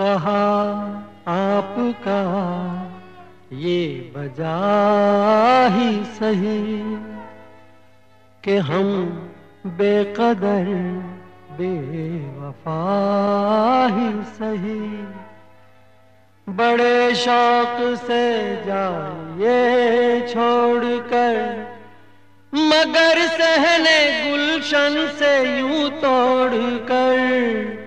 कहा, आपका ये बजा ही सही कि हम बेकदर बेवफा ही सही। बड़े शौक से जाइए छोड़कर, मगर सहने गुलशन से यूँ तोड़कर। फूल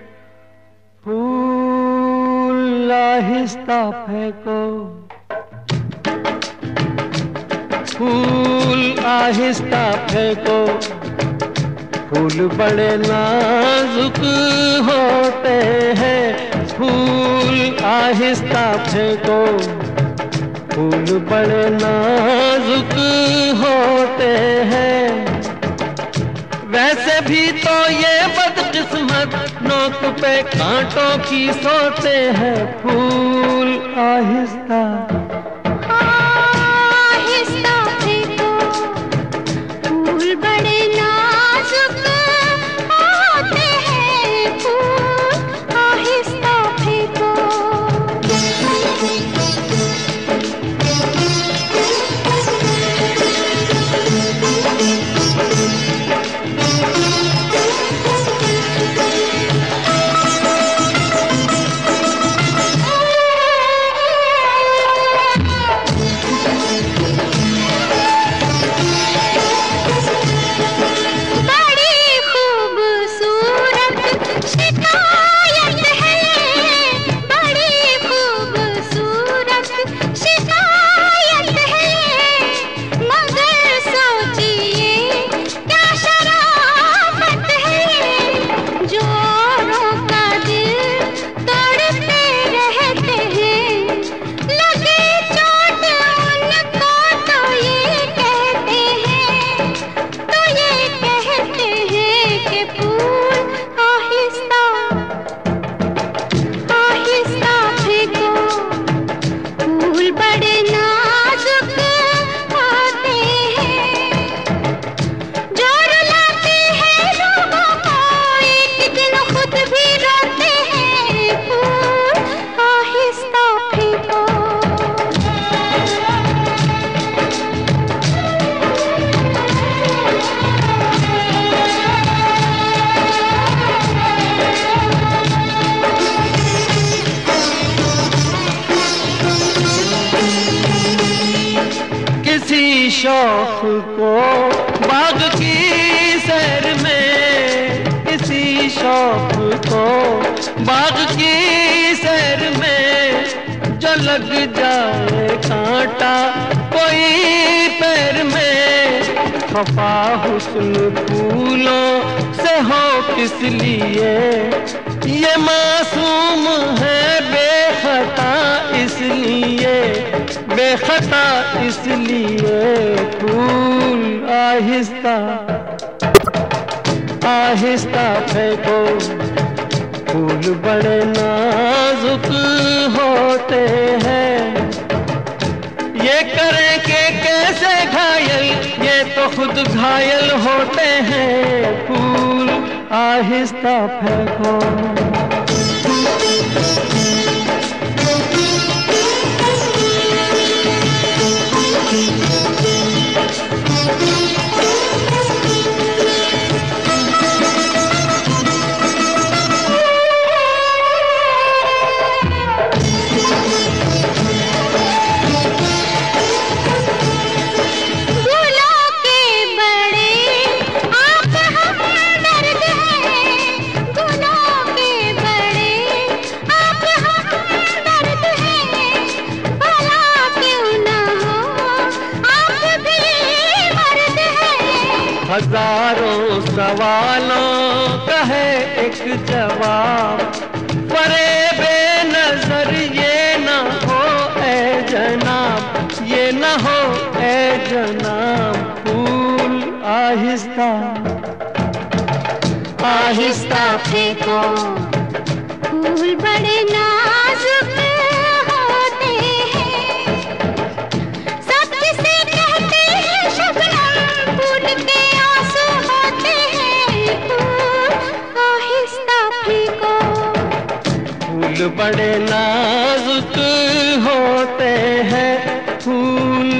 आहिस्ता फेंको फूल आहिस्ता फेंको फूल बड़े नाजुक होते हैं। फूल आहिस्ता फेंको फूल बड़े नाजुक होते हैं। वैसे भी तो ये बदकिस्मत नोक पे कांटों की सोते हैं फूल। आहिस्ता। शौक को बाग की सैर में किसी शौक को बाग की सैर में जो लग जाए कांटा कोई पैर में। खफा हुस्न फूलों से हो किस लिए ये मासूम आहिस्ता आहिस्ता फेंको। फूल बड़े नाजुक होते हैं। ये करें के कैसे घायल? ये तो खुद घायल होते हैं। फूल आहिस्ता फेंको। हज़ारों सवालों का है एक जवाब। परे बेनजर ये न हो, ए जनाब, ये न हो, ए जनाब, फूल आहिस्ता। आहिस्ता फेंको फूल बड़े नाजुक बड़े नाजुक होते हैं फूल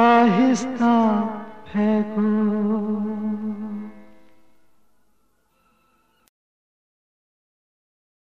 आहिस्ता